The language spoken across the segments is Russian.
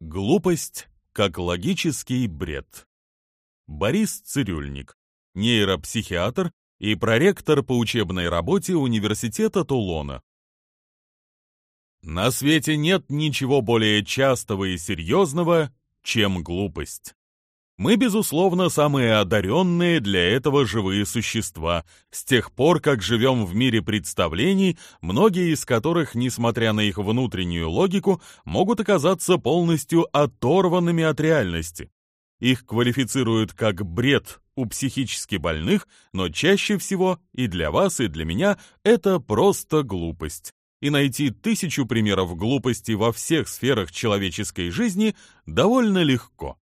Глупость как логический бред. Борис Цирюльник, нейропсихиатр и проректор по учебной работе Университета Тулона. На свете нет ничего более частого и серьезного, чем глупость. Мы, безусловно, самые одаренные для этого живые существа, с тех пор, как живем в мире представлений, многие из которых, несмотря на их внутреннюю логику, могут оказаться полностью оторванными от реальности. Их квалифицируют как бред у психически больных, но чаще всего и для вас, и для меня это просто глупость. И найти тысячу примеров глупости во всех сферах человеческой жизни довольно легко.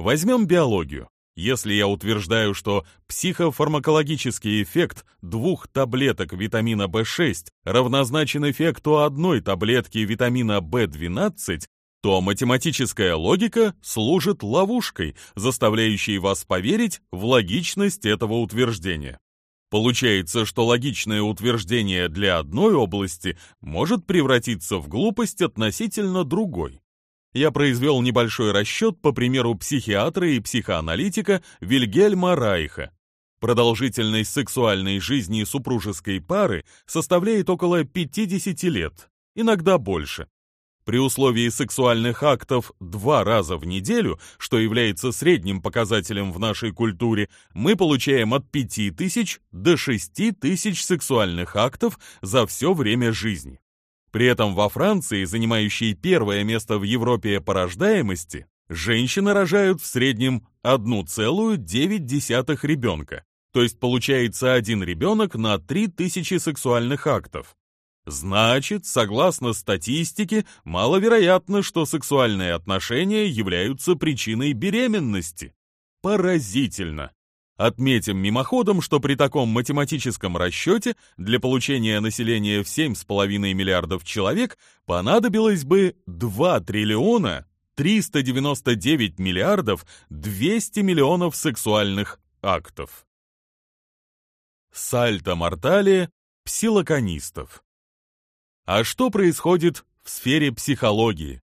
Возьмем биологию. Если я утверждаю, что психофармакологический эффект двух таблеток витамина В6 равнозначен эффекту одной таблетки витамина В12, то математическая логика служит ловушкой, заставляющей вас поверить в логичность этого утверждения. Получается, что логичное утверждение для одной области может превратиться в глупость относительно другой я произвел небольшой расчет по примеру психиатра и психоаналитика Вильгельма Райха. Продолжительность сексуальной жизни супружеской пары составляет около 50 лет, иногда больше. При условии сексуальных актов два раза в неделю, что является средним показателем в нашей культуре, мы получаем от 5000 до 6000 сексуальных актов за все время жизни. При этом во Франции, занимающей первое место в Европе по рождаемости, женщины рожают в среднем 1,9 ребенка, то есть получается один ребенок на 3000 сексуальных актов. Значит, согласно статистике, маловероятно, что сексуальные отношения являются причиной беременности. Поразительно. Отметим мимоходом, что при таком математическом расчете для получения населения в 7,5 миллиардов человек понадобилось бы 2 триллиона 399 миллиардов 200 миллионов сексуальных актов. Сальто мортале псилоконистов. А что происходит в сфере психологии?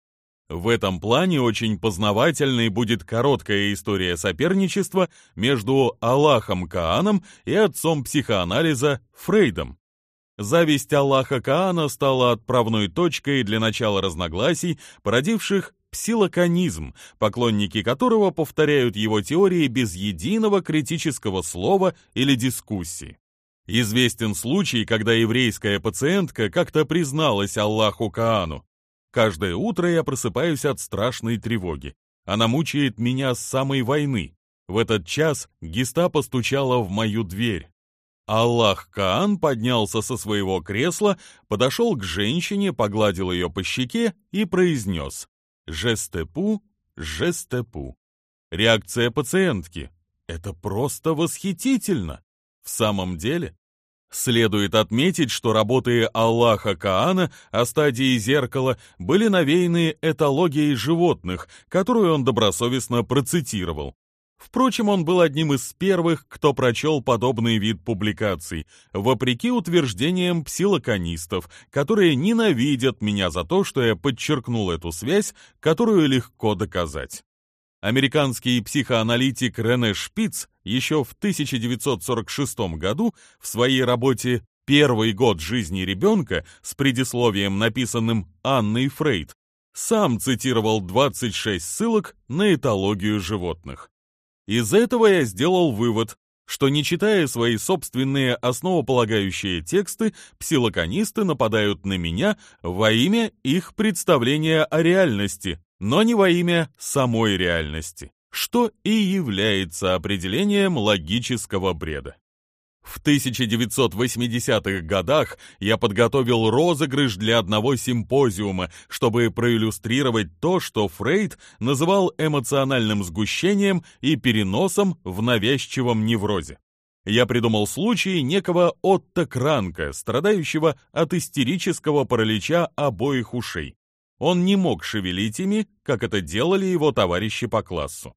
В этом плане очень познавательной будет короткая история соперничества между Аллахом Кааном и отцом психоанализа Фрейдом. Зависть Аллаха Каана стала отправной точкой для начала разногласий, породивших псилоконизм, поклонники которого повторяют его теории без единого критического слова или дискуссии. Известен случай, когда еврейская пациентка как-то призналась Аллаху Каану. Каждое утро я просыпаюсь от страшной тревоги. Она мучает меня с самой войны. В этот час гестапо стучало в мою дверь. Аллах Каан поднялся со своего кресла, подошел к женщине, погладил ее по щеке и произнес «Жестепу, жестепу». Реакция пациентки. Это просто восхитительно. В самом деле, Следует отметить, что работы Аллаха Каана о стадии зеркала были навеяны этологией животных, которую он добросовестно процитировал. Впрочем, он был одним из первых, кто прочел подобный вид публикаций, вопреки утверждениям псилоконистов, которые ненавидят меня за то, что я подчеркнул эту связь, которую легко доказать. Американский психоаналитик Рене Шпиц еще в 1946 году в своей работе «Первый год жизни ребенка» с предисловием, написанным Анной Фрейд, сам цитировал 26 ссылок на этологию животных. Из этого я сделал вывод, что не читая свои собственные основополагающие тексты, псилоконисты нападают на меня во имя их представления о реальности, но не во имя самой реальности, что и является определением логического бреда. В 1980-х годах я подготовил розыгрыш для одного симпозиума, чтобы проиллюстрировать то, что Фрейд называл эмоциональным сгущением и переносом в навязчивом неврозе. Я придумал случай некого Отто Кранка, страдающего от истерического паралича обоих ушей. Он не мог шевелить ими, как это делали его товарищи по классу.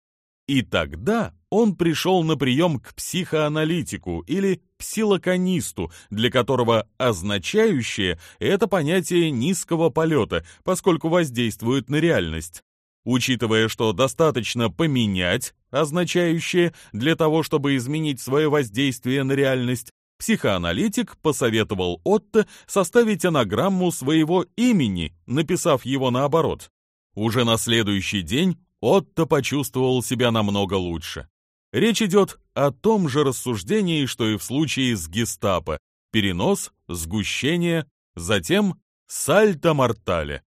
И тогда он пришел на прием к психоаналитику или псилоконисту, для которого означающее – это понятие низкого полета, поскольку воздействует на реальность. Учитывая, что достаточно поменять, означающее для того, чтобы изменить свое воздействие на реальность, психоаналитик посоветовал Отто составить анаграмму своего имени, написав его наоборот. Уже на следующий день Отто почувствовал себя намного лучше. Речь идет о том же рассуждении, что и в случае с гестапо. Перенос, сгущение, затем сальто-мортале.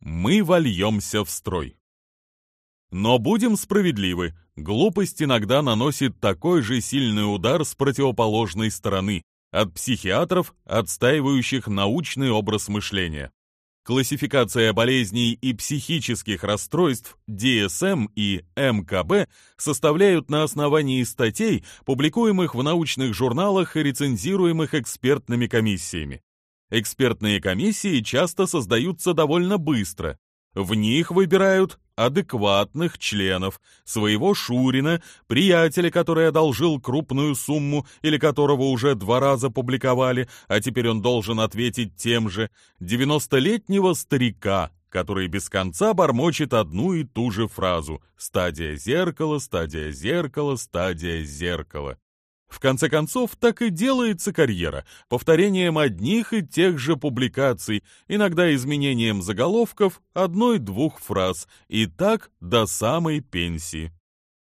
Мы вольемся в строй. Но будем справедливы, глупость иногда наносит такой же сильный удар с противоположной стороны, от психиатров, отстаивающих научный образ мышления. Классификация болезней и психических расстройств DSM и МКБ составляют на основании статей, публикуемых в научных журналах и рецензируемых экспертными комиссиями. Экспертные комиссии часто создаются довольно быстро. В них выбирают адекватных членов, своего Шурина, приятеля, который одолжил крупную сумму или которого уже два раза публиковали, а теперь он должен ответить тем же, 90-летнего старика, который без конца бормочет одну и ту же фразу «стадия зеркала, стадия зеркала, стадия зеркала». В конце концов, так и делается карьера, повторением одних и тех же публикаций, иногда изменением заголовков, одной-двух фраз, и так до самой пенсии.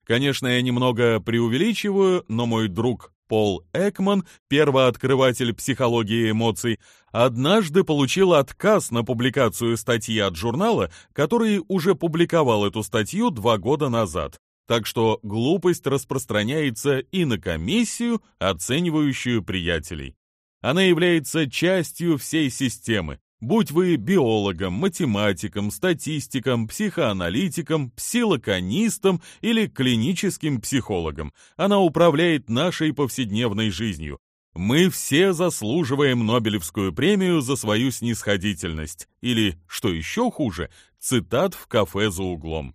Конечно, я немного преувеличиваю, но мой друг Пол Экман, первооткрыватель психологии эмоций, однажды получил отказ на публикацию статьи от журнала, который уже публиковал эту статью два года назад. Так что глупость распространяется и на комиссию, оценивающую приятелей. Она является частью всей системы. Будь вы биологом, математиком, статистиком, психоаналитиком, псилоконистом или клиническим психологом, она управляет нашей повседневной жизнью. Мы все заслуживаем Нобелевскую премию за свою снисходительность. Или, что еще хуже, цитат в кафе за углом.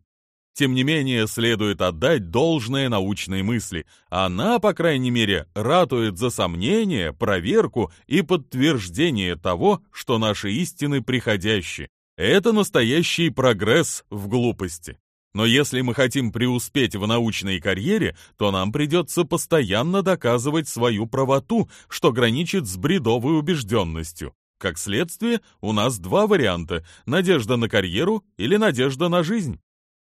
Тем не менее, следует отдать должное научной мысли. Она, по крайней мере, ратует за сомнение, проверку и подтверждение того, что наши истины приходящие. Это настоящий прогресс в глупости. Но если мы хотим преуспеть в научной карьере, то нам придется постоянно доказывать свою правоту, что граничит с бредовой убежденностью. Как следствие, у нас два варианта – надежда на карьеру или надежда на жизнь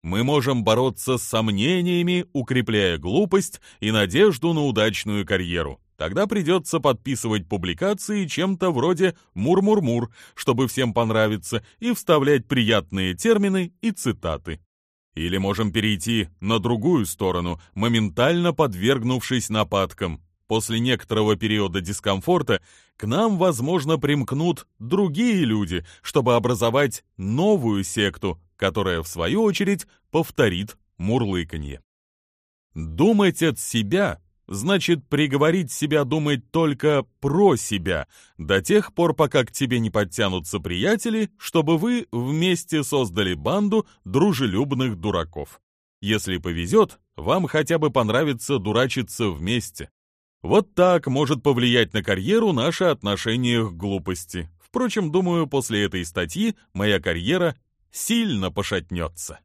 мы можем бороться с сомнениями, укрепляя глупость и надежду на удачную карьеру. Тогда придется подписывать публикации чем-то вроде «мур-мур-мур», чтобы всем понравиться, и вставлять приятные термины и цитаты. Или можем перейти на другую сторону, моментально подвергнувшись нападкам. После некоторого периода дискомфорта к нам, возможно, примкнут другие люди, чтобы образовать новую секту, которая, в свою очередь, повторит мурлыканье. Думать от себя значит приговорить себя думать только про себя, до тех пор, пока к тебе не подтянутся приятели, чтобы вы вместе создали банду дружелюбных дураков. Если повезет, вам хотя бы понравится дурачиться вместе. Вот так может повлиять на карьеру наше отношение к глупости. Впрочем, думаю, после этой статьи моя карьера сильно пошатнется.